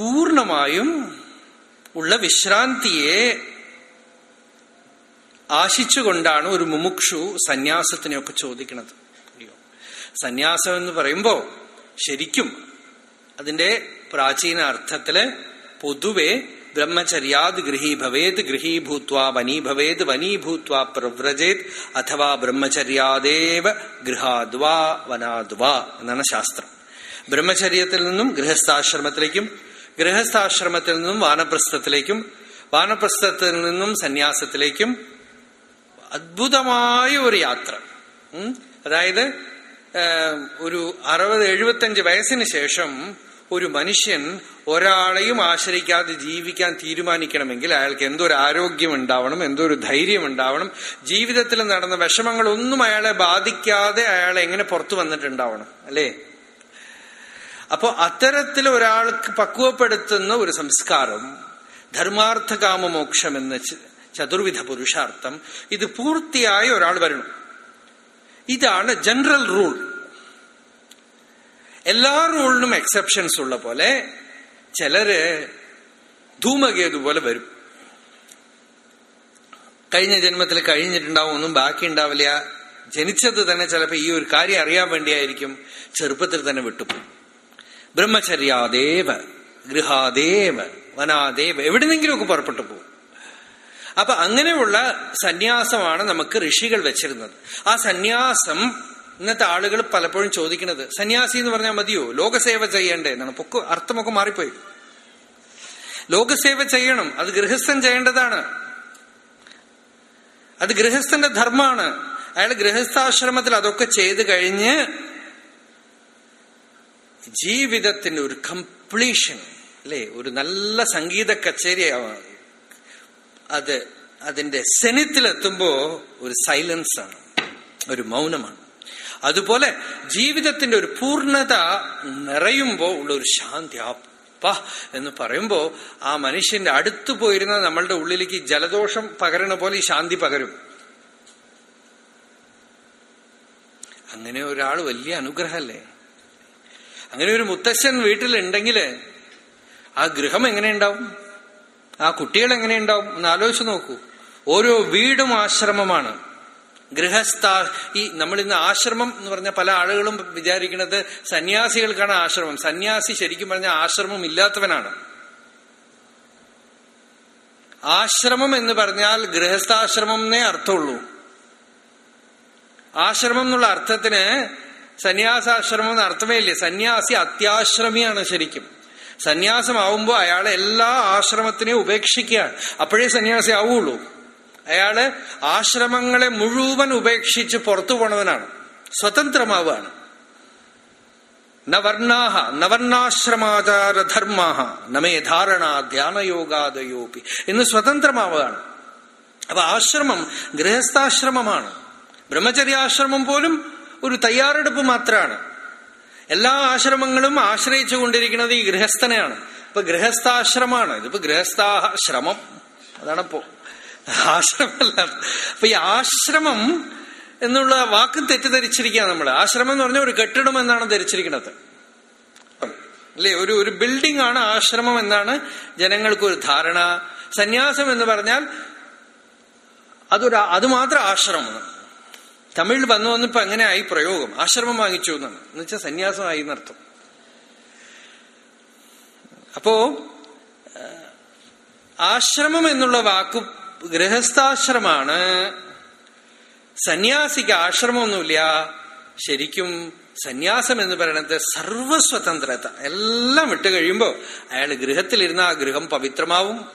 പൂർണമായും ഉള്ള വിശ്രാന്തിയെ ആശിച്ചുകൊണ്ടാണ് ഒരു മുമുക്ഷു സന്യാസത്തിനെയൊക്കെ ചോദിക്കുന്നത്. സന്യാസം എന്ന് പറയുമ്പോ ശരിക്കും അതിന്റെ പ്രാചീന അർത്ഥത്തിൽ പൊതുവെ ബ്രഹ്മചര്യാത് ഗൃഹീ ഭവേത് വനീഭവേത് ഭൂത്വ വനീ ഭവേത് വനീ ഭൂത്വ പ്രവ്രജേത് അഥവാ ബ്രഹ്മചര്യാദേവ ഗൃഹാദ്വാ വനാദ്വാ എന്നാണ് ശാസ്ത്രം. ബ്രഹ്മചര്യത്തിൽ നിന്നും ഗൃഹസ്ഥാശ്രമത്തിലേക്കും ഗൃഹസ്ഥാശ്രമത്തിൽ നിന്നും വാനപ്രസ്ഥത്തിലേക്കും വാനപ്രസ്ഥത്തിൽ നിന്നും സന്യാസത്തിലേക്കും അദ്ഭുതമായ ഒരു യാത്ര. അതായത് ഒരു അറുപത് എഴുപത്തഞ്ച് വയസ്സിന് ശേഷം ഒരു മനുഷ്യൻ ഒരാളെയും ആശ്രയിക്കാതെ ജീവിക്കാൻ തീരുമാനിക്കണമെങ്കിൽ അയാൾക്ക് എന്തൊരു ആരോഗ്യം ഉണ്ടാവണം എന്തൊരു ധൈര്യം ഉണ്ടാവണം ജീവിതത്തിൽ നടന്ന വിഷമങ്ങളൊന്നും അയാളെ ബാധിക്കാതെ അയാൾ എങ്ങനെ പുറത്തു വന്നിട്ടുണ്ടാവണം അല്ലേ? അപ്പോ അത്തരത്തിൽ ഒരാൾക്ക് പക്വപ്പെടുത്തുന്ന ഒരു സംസ്കാരം ധർമാർത്ഥ കാമമോക്ഷം എന്ന ചതുർവിധ പുരുഷാർത്ഥം ഇത് പൂർത്തിയായ ഒരാൾ വരണം. ഇതാണ് ജനറൽ റൂൾ. എല്ലാ റൂളിനും എക്സെപ്ഷൻസ് ഉള്ള പോലെ ചിലര് ധൂമകേതുപോലെ വരും. കഴിഞ്ഞ ജന്മത്തിൽ കഴിഞ്ഞിട്ടുണ്ടാവും ഒന്നും ബാക്കി ഉണ്ടാവില്ല. ജനിച്ചത് തന്നെ ചിലപ്പോൾ ഈ ഒരു കാര്യം അറിയാൻ വേണ്ടിയായിരിക്കും ചെറുപ്പത്തിൽ തന്നെ വിട്ടുപോകും. ബ്രഹ്മചര്യാദേവ ഗൃഹാദേവ വനാദേവ എവിടെന്നെങ്കിലുമൊക്കെ പുറപ്പെട്ടു പോകും. അപ്പൊ അങ്ങനെയുള്ള സന്യാസമാണ് നമുക്ക് ഋഷികൾ വെച്ചിരുന്നത്. ആ സന്യാസം ഇന്നത്തെ ആളുകൾ പലപ്പോഴും ചോദിക്കുന്നത് സന്യാസി എന്ന് പറഞ്ഞാൽ മതിയോ? ലോകസേവ ചെയ്യേണ്ടേ? എന്നാണ്. പൊക്ക് അർത്ഥമൊക്കെ മാറിപ്പോയി. ലോകസേവ ചെയ്യണം അത് ഗൃഹസ്ഥൻ ചെയ്യേണ്ടതാണ്. അത് ഗൃഹസ്ഥന്റെ ധർമ്മമാണ് അയാൾ ഗൃഹസ്ഥാശ്രമത്തിൽ അതൊക്കെ ചെയ്ത് കഴിഞ്ഞ് ജീവിതത്തിന്റെ ഒരു കംപ്ലീഷൻ അല്ലെ? ഒരു നല്ല സംഗീത കച്ചേരി അത് അതിന്റെ സെനിത്തിലെത്തുമ്പോ ഒരു സൈലൻസ് ആണ് ഒരു മൗനമാണ്. അതുപോലെ ജീവിതത്തിന്റെ ഒരു പൂർണത നിറയുമ്പോ ഉള്ള ഒരു ശാന്തി അപ്പ എന്ന് പറയുമ്പോ ആ മനുഷ്യന്റെ അടുത്ത് പോയിരുന്ന നമ്മളുടെ ഉള്ളിലേക്ക് ജലദോഷം പകരണ പോലെ ഈ ശാന്തി പകരും. അങ്ങനെ ഒരാൾ വലിയ അനുഗ്രഹമല്ലേ? അങ്ങനെ ഒരു മുത്തശ്ശൻ വീട്ടിലുണ്ടെങ്കിൽ ആ ഗൃഹം എങ്ങനെയുണ്ടാവും? ആ കുട്ടികൾ എങ്ങനെയുണ്ടാവും? എന്ന് ആലോചിച്ച് നോക്കൂ. ഓരോ വീടും ആശ്രമമാണ്. ഗൃഹസ്ഥ ഈ നമ്മൾ ഇന്ന് ആശ്രമം എന്ന് പറഞ്ഞ പല ആളുകളും വിചാരിക്കുന്നത് സന്യാസികൾക്കാണ് ആശ്രമം. സന്യാസി ശരിക്കും പറഞ്ഞ ആശ്രമം ഇല്ലാത്തവനാണ്. ആശ്രമം എന്ന് പറഞ്ഞാൽ ഗൃഹസ്ഥാശ്രമം എന്നേ അർത്ഥമുള്ളൂ. ആശ്രമം എന്നുള്ള അർത്ഥത്തിന് സന്യാസാശ്രമം എന്ന് അർത്ഥമേ ഇല്ലേ സന്യാസി അത്യാശ്രമിയാണ് ശരിക്കും. സന്യാസമാവുമ്പോൾ അയാൾ എല്ലാ ആശ്രമത്തിനെയും ഉപേക്ഷിക്കുകയാണ്. അപ്പോഴേ സന്യാസി ആവുള്ളൂ. അയാൾ ആശ്രമങ്ങളെ മുഴുവൻ ഉപേക്ഷിച്ച് പുറത്തു പോണവനാണ്. സ്വതന്ത്രമാവുകയാണ്. നവർണാഹ നവർണാശ്രമാചാരധർമാഹ നമേ ധാരണ ധ്യാനയോഗാദയോപി എന്ന് സ്വതന്ത്രമാവുകയാണ്. അപ്പൊ ആശ്രമം ഗൃഹസ്ഥാശ്രമമാണ്. ബ്രഹ്മചര്യാശ്രമം പോലും ഒരു തയ്യാറെടുപ്പ് മാത്രമാണ് എല്ലാ ആശ്രമങ്ങളും ആശ്രയിച്ചു കൊണ്ടിരിക്കുന്നത് ഈ ഗൃഹസ്ഥനെയാണ്. ഇപ്പൊ ഗൃഹസ്ഥാശ്രമാണ്. ഇതിപ്പോ ഗൃഹസ്ഥാഹ ശ്രമം. അതാണിപ്പോ ആശ്രമല്ല. അപ്പൊ ഈ ആശ്രമം എന്നുള്ള വാക്ക് തെറ്റിദ്ധരിച്ചിരിക്കുക നമ്മൾ ആശ്രമം എന്ന് പറഞ്ഞാൽ ഒരു കെട്ടിടം എന്നാണ് ധരിച്ചിരിക്കുന്നത്. അല്ലേ? ഒരു ഒരു ബിൽഡിംഗ് ആണ് ആശ്രമം എന്നാണ് ജനങ്ങൾക്ക് ഒരു ധാരണ. സന്യാസം എന്ന് പറഞ്ഞാൽ അതൊരു അത് മാത്രം ആശ്രമം തമിഴിൽ വന്നു വന്നിപ്പോ അങ്ങനെ ആയി പ്രയോഗം. ആശ്രമം വാങ്ങിച്ചു എന്നാണ്. എന്നുവെച്ചാൽ സന്യാസമായി എന്നർത്ഥം. അപ്പോ ആശ്രമം എന്നുള്ള വാക്ക് ഗൃഹസ്ഥാശ്രമാണ്. സന്യാസിക്ക് ആശ്രമമൊന്നുമില്ല. ശരിക്കും സന്യാസം എന്ന് പറയുന്നത് സർവസ്വതന്ത്രത. എല്ലാം വിട്ട് കഴിയുമ്പോൾ അയാൾ ഗൃഹത്തിലിരുന്ന ആ ഗൃഹം പവിത്രമാവും.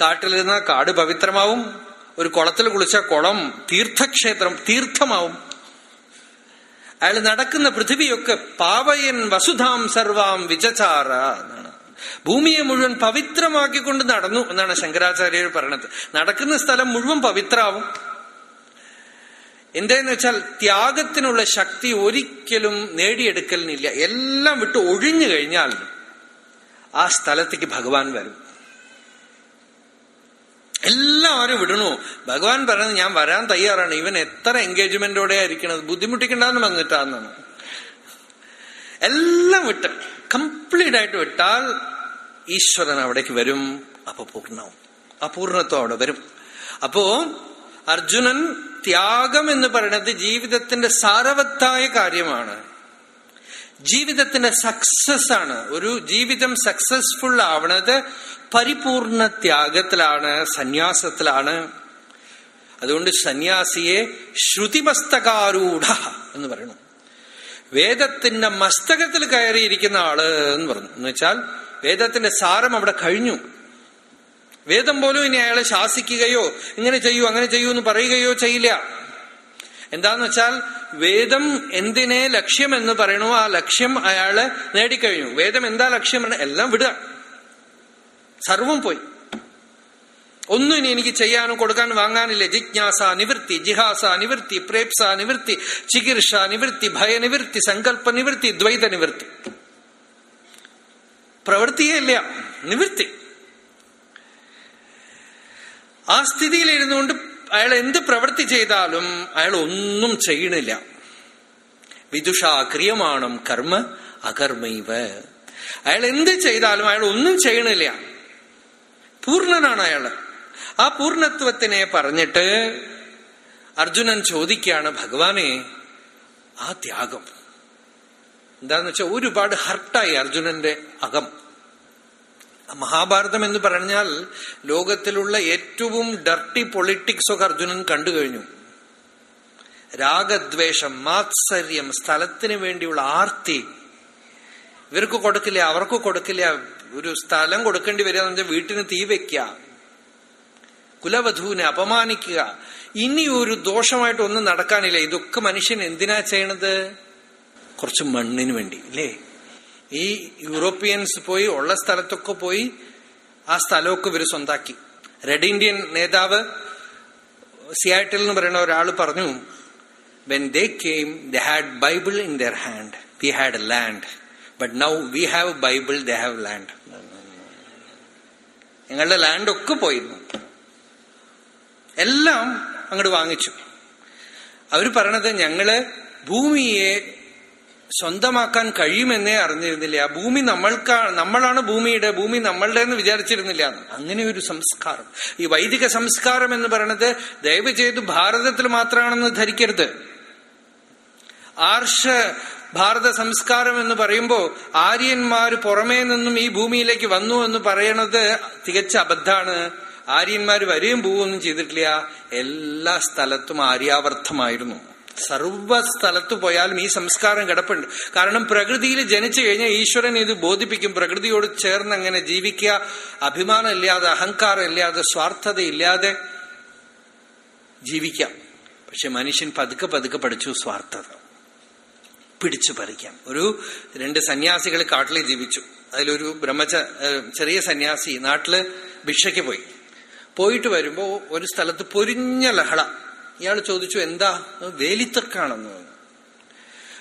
കാട്ടിലിരുന്ന കാട് പവിത്രമാവും. ഒരു കുളത്തിൽ കുളിച്ച കുളം തീർത്ഥക്ഷേത്രം തീർത്ഥമാവും. അയാൾ നടക്കുന്ന പൃഥിവിയൊക്കെ പാവയൻ വസുധാം സർവാം വിചചാര എന്നാണ്. ഭൂമിയെ മുഴുവൻ പവിത്രമാക്കിക്കൊണ്ട് നടന്നു എന്നാണ് ശങ്കരാചാര്യർ പറയണത്. നടക്കുന്ന സ്ഥലം മുഴുവൻ പവിത്രാവും. എന്തെന്ന് വെച്ചാൽ ത്യാഗത്തിനുള്ള ശക്തി ഒരിക്കലും നേടിയെടുക്കലിനില്ല. എല്ലാം വിട്ട് ഒഴിഞ്ഞു കഴിഞ്ഞാൽ ആ സ്ഥലത്തേക്ക് ഭഗവാൻ വരും. എല്ലാവരും വിടണു. ഭഗവാൻ പറയുന്നത് ഞാൻ വരാൻ തയ്യാറാണ്. ഇവൻ എത്ര എൻഗേജ്മെന്റോടെ ആയിരിക്കണത്? ബുദ്ധിമുട്ടിക്കണ്ടെന്ന് വന്നിട്ടാന്നാണ് എല്ലാം വിട്ട് കംപ്ലീറ്റ് ആയിട്ട് വിട്ടാൽ ഈശ്വരൻ അവിടേക്ക് വരും. അപ്പൊ പൂർണവും. അപൂർണത്വം അവിടെ വരും. അപ്പോ അർജുനൻ ത്യാഗം എന്ന് പറയുന്നത് ജീവിതത്തിന്റെ സാരവത്തായ കാര്യമാണ്. ജീവിതത്തിന്റെ സക്സസ് ആണ്. ഒരു ജീവിതം സക്സസ്ഫുൾ ആവണത് പരിപൂർണ ത്യാഗത്തിലാണ് സന്യാസത്തിലാണ്. അതുകൊണ്ട് സന്യാസിയെ ശ്രുതിമസ്തകാരൂഢ എന്ന് പറയണം. വേദത്തിന്റെ മസ്തകത്തിൽ കയറിയിരിക്കുന്ന ആൾ എന്ന് പറഞ്ഞു. എന്ന് വെച്ചാൽ വേദത്തിന്റെ സാരം അവിടെ കഴിഞ്ഞു. വേദം പോലും ഇനി അയാളെ ശാസിക്കുകയോ ഇങ്ങനെ ചെയ്യൂ അങ്ങനെ ചെയ്യൂ എന്ന് പറയുകയോ ചെയ്യില്ല. എന്താന്ന് വെച്ചാൽ വേദം എന്തിനെ ലക്ഷ്യം എന്ന് പറയണോ ആ ലക്ഷ്യം അയാൾ നേടിക്കഴിഞ്ഞു. വേദം എന്താ ലക്ഷ്യം എല്ലാം വിടുക. സർവം പോയി. ഒന്നും ഇനി എനിക്ക് ചെയ്യാനും കൊടുക്കാനും വാങ്ങാനില്ല. ജിജ്ഞാസ നിവൃത്തി ജിഹാസ നിവൃത്തി പ്രേപ്സ നിവൃത്തി ചികിത്സ നിവൃത്തി ഭയനിവൃത്തി സങ്കല്പ നിവൃത്തി ദ്വൈത നിവൃത്തി. പ്രവൃത്തിയേ ഇല്ല. നിവൃത്തി. ആ സ്ഥിതിയിൽ ഇരുന്നുകൊണ്ട് അയാൾ എന്ത് പ്രവൃത്തി ചെയ്താലും അയാൾ ഒന്നും ചെയ്യണില്ല. വിദുഷ ക്രിയമാണം കർമ്മ അകർമ്മൈവ. അയാൾ എന്ത് ചെയ്താലും അയാൾ ഒന്നും ചെയ്യണില്ല. പൂർണനാണ് അയാൾ ആ പൂർണത്വത്തിനെ പറഞ്ഞിട്ട് അർജുനൻ ചോദിക്കുകയാണ് ഭഗവാനെ ആ ത്യാഗം. എന്താന്ന് വെച്ചാൽ ഒരുപാട് ഹർട്ടായി അർജുനന്റെ അകം. മഹാഭാരതം എന്ന് പറഞ്ഞാൽ ലോകത്തിലുള്ള ഏറ്റവും ഡർട്ടി പൊളിറ്റിക്സ് ഒക്കെ അർജുനൻ കണ്ടു കഴിഞ്ഞു. രാഗദ്വേഷം മാത്സര്യം സ്ഥലത്തിന് വേണ്ടിയുള്ള ആർത്തി. ഇവർക്ക് കൊടുക്കില്ല അവർക്ക് കൊടുക്കില്ല ഒരു സ്ഥലം കൊടുക്കേണ്ടി വരിക എന്ന് വീട്ടിന് തീ വെക്കുക. കുലവധുവിനെ അപമാനിക്കുക. ഇനി ഒരു ദോഷമായിട്ട് ഒന്നും നടക്കാനില്ല. ഇതൊക്കെ മനുഷ്യൻ എന്തിനാ ചെയ്യണത്? കുറച്ച് മണ്ണിന് വേണ്ടി അല്ലേ ഈ യൂറോപ്യൻസ് പോയി ഉള്ള സ്ഥലത്തൊക്കെ പോയി ആ സ്ഥലമൊക്കെ ഇവർ സ്വന്താക്കി. റെഡ് ഇന്ത്യൻ നേതാവ് സിയാറ്റിൽ എന്ന് പറയുന്ന ഒരാൾ പറഞ്ഞു when they came they had Bible in their hand we had land but now we have Bible they have land ഞങ്ങളുടെ ലാൻഡ് ഒക്കെ പോയിരുന്നു. എല്ലാം അങ്ങോട്ട് വാങ്ങിച്ചു. അവർ പറയണത് ഞങ്ങൾ ഭൂമിയെ സ്വന്തമാക്കാൻ കഴിയുമെന്നേ അറിഞ്ഞിരുന്നില്ല. ഭൂമി നമ്മൾക്കാ നമ്മളാണ് ഭൂമിയുടെ ഭൂമി നമ്മളുടെ എന്ന് വിചാരിച്ചിരുന്നില്ല. അങ്ങനെ ഒരു സംസ്കാരം. ഈ വൈദിക സംസ്കാരം എന്ന് പറയുന്നത് ദയവ് ചെയ്ത് ഭാരതത്തിൽ മാത്രമാണെന്ന് ധരിക്കരുത്. ആർഷ ഭാരത സംസ്കാരം എന്ന് പറയുമ്പോൾ ആര്യന്മാർ പുറമേ നിന്നും ഈ ഭൂമിയിലേക്ക് വന്നു എന്ന് പറയണത് തികച്ച അബദ്ധാണ്. ആര്യന്മാർ വരെയും പോവുകയൊന്നും ചെയ്തിട്ടില്ല. എല്ലാ സ്ഥലത്തും ആര്യാവർത്തമായിരുന്നു. സർവ സ്ഥലത്ത് പോയാലും ഈ സംസ്കാരം കിടപ്പുണ്ട്. കാരണം പ്രകൃതിയിൽ ജനിച്ചു കഴിഞ്ഞാൽ ഈശ്വരൻ ഇത് ബോധിപ്പിക്കും. പ്രകൃതിയോട് ചേർന്ന് അങ്ങനെ ജീവിക്കുക. അഭിമാനം ഇല്ലാതെ അഹങ്കാരം ഇല്ലാതെ സ്വാർത്ഥത ഇല്ലാതെ ജീവിക്കാം. പക്ഷെ മനുഷ്യൻ പതുക്കെ പതുക്കെ പഠിച്ചു സ്വാർത്ഥത. പിടിച്ചു പറിക്കാം. ഒരു രണ്ട് സന്യാസികൾ കാട്ടിൽ ജീവിച്ചു. അതിലൊരു ബ്രഹ്മച ചെറിയ സന്യാസി നാട്ടിൽ ഭിക്ഷയ്ക്ക് പോയി. പോയിട്ട് വരുമ്പോ ഒരു സ്ഥലത്ത് പൊരിഞ്ഞ ലഹള. ഇയാൾ ചോദിച്ചു എന്താ? വേലിത്തർക്കാണെന്ന്.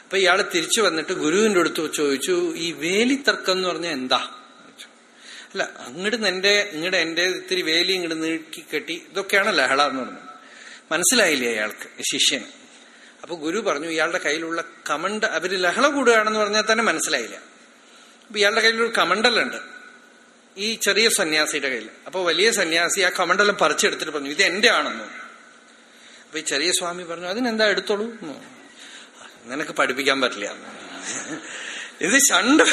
അപ്പൊ ഇയാൾ തിരിച്ചു വന്നിട്ട് ഗുരുവിന്റെ അടുത്ത് ചോദിച്ചു ഈ വേലിത്തർക്കം എന്ന് പറഞ്ഞാൽ എന്താ? അല്ല അങ്ങോട്ട് എന്റെ ഇങ്ങോട്ട് എന്റെ ഇത്തിരി വേലി ഇങ്ങോട്ട് നീക്കി കെട്ടി ഇതൊക്കെയാണ് ലഹള എന്ന് പറഞ്ഞു മനസ്സിലായില്ലേ അയാൾക്ക് ശിഷ്യന്? അപ്പൊ ഗുരു പറഞ്ഞു ഇയാളുടെ കയ്യിലുള്ള കമണ്ട അവർ ലഹള കൂടുകയാണെന്ന് പറഞ്ഞാൽ തന്നെ മനസ്സിലായില്ല. അപ്പൊ ഇയാളുടെ കയ്യിലൊരു കമണ്ടലുണ്ട്. ഈ ചെറിയ സന്യാസിയുടെ കയ്യിൽ. അപ്പൊ വലിയ സന്യാസി ആ കമണ്ടലം പറിച്ചെടുത്തിട്ട് പറഞ്ഞു ഇത് എന്റെ ആണെന്ന്. അപ്പൊ ഈ ചെറിയ സ്വാമി പറഞ്ഞു അതിനെന്താ എടുത്തോളൂ? നിനക്ക് പഠിപ്പിക്കാൻ പറ്റില്ല. ഇത് ഷണ്ട്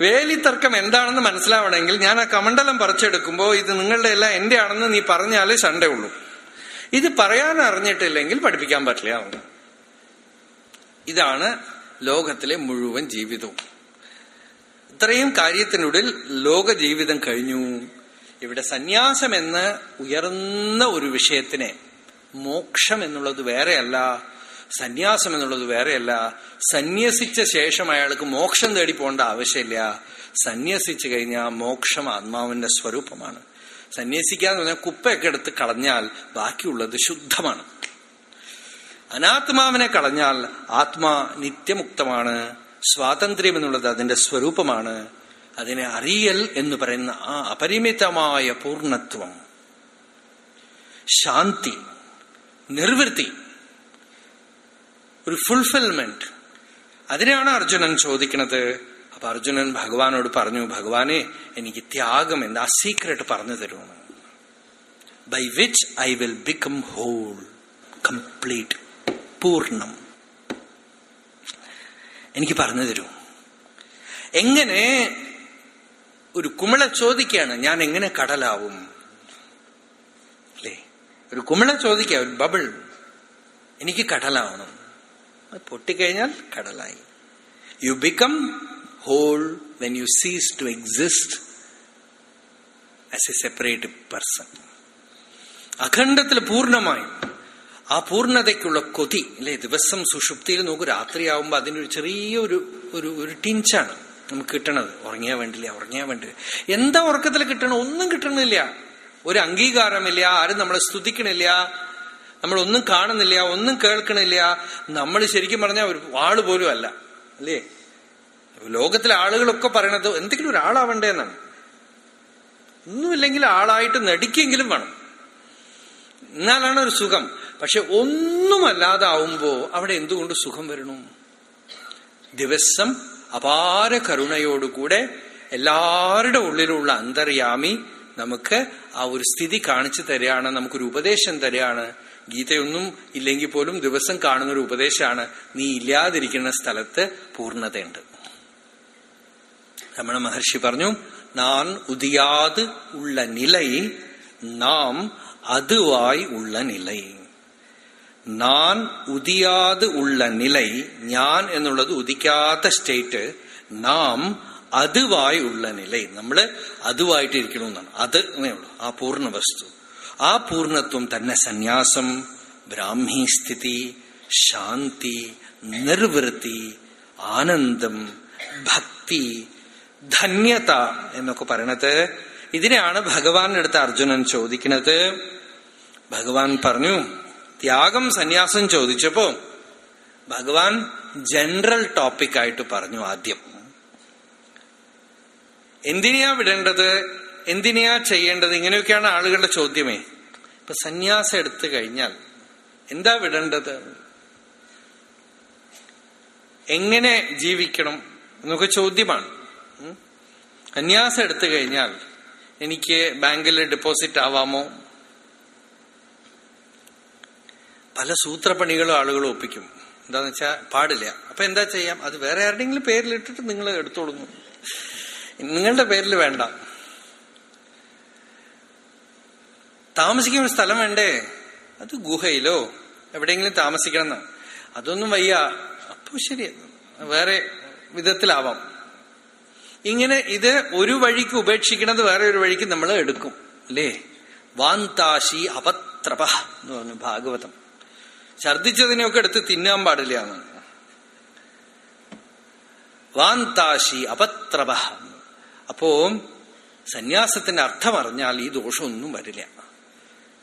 വേലി തർക്കം എന്താണെന്ന് മനസ്സിലാവണമെങ്കിൽ ഞാൻ ആ കമണ്ടലം പറിച്ചെടുക്കുമ്പോ ഇത് നിങ്ങളുടെ എല്ലാം എന്റെ ആണെന്ന് നീ പറഞ്ഞാലേ ചണ്ടേ ഉള്ളൂ. ഇത് പറയാൻ അറിഞ്ഞിട്ടില്ലെങ്കിൽ പഠിപ്പിക്കാൻ പറ്റില്ല. ഇതാണ് ലോകത്തിലെ മുഴുവൻ ജീവിതവും. ഇത്രയും കാര്യത്തിനുള്ളിൽ ലോക ജീവിതം കഴിഞ്ഞു. ഇവിടെ സന്യാസം എന്ന ഉയർന്ന ഒരു വിഷയത്തിനെ മോക്ഷം എന്നുള്ളത് വേറെയല്ല സന്യാസം എന്നുള്ളത് വേറെയല്ല. സന്യസിച്ച ശേഷം അയാൾക്ക് മോക്ഷം തേടി പോകേണ്ട ആവശ്യമില്ല. സന്യസിച്ചു കഴിഞ്ഞാൽ മോക്ഷം ആത്മാവിന്റെ സ്വരൂപമാണ്. സന്യസിക്കാന്ന് പറഞ്ഞാൽ കുപ്പയൊക്കെ എടുത്ത് കളഞ്ഞാൽ ബാക്കിയുള്ളത് ശുദ്ധമാണ്. അനാത്മാവിനെ കളഞ്ഞാൽ ആത്മാ നിത്യമുക്തമാണ് സ്വാതന്ത്ര്യം എന്നുള്ളത് അതിന്റെ സ്വരൂപമാണ്. അതിനെ അറിയൽ എന്ന് പറയുന്ന ആ അപരിമിതമായ പൂർണത്വം ശാന്തി നിർവൃത്തി ഒരു ഫുൾഫിൽമെന്റ് അതിനെയാണ് അർജുനൻ ചോദിക്കുന്നത് അപ്പൊ അർജുനൻ ഭഗവാനോട് പറഞ്ഞു ഭഗവാനെ എനിക്ക് ത്യാഗം എന്താ? സീക്രട്ട് പറഞ്ഞു തരുമെന്ന് by which I will become whole complete പൂർണം. എനിക്ക് പറഞ്ഞു തരൂ. എങ്ങനെ ഒരു കുമിള ചോദിക്കുകയാണ് ഞാൻ എങ്ങനെ കടലാവും? അല്ലേ? ഒരു കുമിള ചോദിക്ക ഒരു ബബിൾ എനിക്ക് കടലാവണം. പൊട്ടിക്കഴിഞ്ഞാൽ കടലായി. You become whole when you cease to exist as a separate person. അഖണ്ഡത്തിൽ പൂർണമായും ആ പൂർണതയ്ക്കുള്ള കൊതി അല്ലെ? ദിവസം സുഷുപ്തിയിൽ നോക്കൂ രാത്രിയാവുമ്പോ അതിനൊരു ചെറിയൊരു ഒരു ഒരു ടിഞ്ചാണ് നമുക്ക് കിട്ടണത്. ഉറങ്ങിയാൽ വേണ്ടില്ല ഉറങ്ങിയാൽ വേണ്ടില്ല. എന്താ ഉറക്കത്തിൽ കിട്ടണം ഒന്നും കിട്ടണില്ല. ഒരു അംഗീകാരമില്ല ആരും നമ്മളെ സ്തുതിക്കണില്ല നമ്മൾ ഒന്നും കാണുന്നില്ല ഒന്നും കേൾക്കണില്ല. നമ്മൾ ശരിക്കും പറഞ്ഞാൽ ഒരു വാൾ പോലും അല്ല അല്ലേ? ലോകത്തിലെ ആളുകളൊക്കെ പറയണത് എന്തെങ്കിലും ഒരാളാവണ്ടേ എന്നാണ് ഒന്നുമില്ലെങ്കിൽ ആളായിട്ട് നടിക്കെങ്കിലും വേണം. എന്നാലാണ് ഒരു സുഖം. പക്ഷെ ഒന്നുമല്ലാതാവുമ്പോ അവിടെ എന്തുകൊണ്ട് സുഖം വരണു? ദിവസം അപാര കരുണയോടുകൂടെ എല്ലാവരുടെ ഉള്ളിലുള്ള അന്തർയാമി നമുക്ക് ആ ഒരു സ്ഥിതി കാണിച്ചു തരികയാണ് നമുക്കൊരു ഉപദേശം തരികയാണ്. ഗീതയൊന്നും ഇല്ലെങ്കിൽ പോലും ദിവസം കാണുന്ന ഒരു ഉപദേശമാണ് നീ ഇല്ലാതിരിക്കുന്ന സ്ഥലത്ത് പൂർണതയുണ്ട്. രമണ മഹർഷി പറഞ്ഞു നാൻ ഉദിയാത് ഉള്ള നിലൈ നാം അതുവായി ഉള്ള നിലൈ. നാൻ ഉദിയാത് ഉള്ള നിലൈ ഞാൻ എന്നുള്ളത് ഉദിക്കാത്ത സ്റ്റേറ്റ് നാം അതുവായി ഉള്ള നിലൈ. നമ്മൾ അതുവായിട്ട് ഇരിക്കണമെന്നാണ് അത് എന്നേയുള്ളൂ ആ പൂർണ വസ്തു ആ പൂർണത്വം തന്നെ സന്യാസം ബ്രാഹ്മി സ്ഥിതി ശാന്തി നിർവൃത്തി ആനന്ദം ഭക്തി ധന്യത എന്നൊക്കെ പറയണത്. ഇതിനെയാണ് ഭഗവാന്റെ അടുത്ത് അർജുനൻ ചോദിക്കുന്നത്. ഭഗവാൻ പറഞ്ഞു ത്യാഗം സന്യാസം ചോദിച്ചപ്പോ ഭഗവാൻ ജനറൽ ടോപ്പിക് ആയിട്ട് പറഞ്ഞു ആദ്യം. എന്തിനെയാ വിടേണ്ടത്? എന്തിനെയാ ചെയ്യേണ്ടത്? ഇങ്ങനെയൊക്കെയാണ് ആളുകളുടെ ചോദ്യമേ. ഇപ്പൊ സന്യാസം എടുത്തു കഴിഞ്ഞാൽ എന്താ വിടേണ്ടത്? എങ്ങനെ ജീവിക്കണം എന്നൊക്കെ ചോദ്യമാണ്. സന്യാസം എടുത്തു കഴിഞ്ഞാൽ എനിക്ക് ബാങ്കിൽ ഡെപ്പോസിറ്റ് ആവാമോ? പല സൂത്രപ്പണികളും ആളുകൾ ഒപ്പിക്കും. എന്താന്ന് വെച്ചാൽ പാടില്ല. അപ്പൊ എന്താ ചെയ്യാം? അത് വേറെ ആരുടെങ്കിലും പേരിലിട്ടിട്ട് നിങ്ങൾ എടുത്തോളുന്നു നിങ്ങളുടെ പേരിൽ വേണ്ട. താമസിക്കാൻ ഒരു സ്ഥലം വേണ്ടേ? അത് ഗുഹയിലോ എവിടെയെങ്കിലും താമസിക്കണം അതൊന്നും വയ്യ. അപ്പൊ ശരി. വേറെ വിധത്തിലാവാം. ഇങ്ങനെ ഇത് ഒരു വഴിക്ക് ഉപേക്ഷിക്കണത് വേറെ ഒരു വഴിക്ക് നമ്മൾ എടുക്കും അല്ലേ? വാന്താശി അപത്രപ എന്ന് പറഞ്ഞു ഭാഗവതം. ഛർദിച്ചതിനെയൊക്കെ എടുത്ത് തിന്നാൻ പാടില്ല വാന്താശി അപത്രപ. അപ്പോ സന്യാസത്തിന്റെ അർത്ഥം അറിഞ്ഞാൽ ഈ ദോഷമൊന്നും വരില്ല.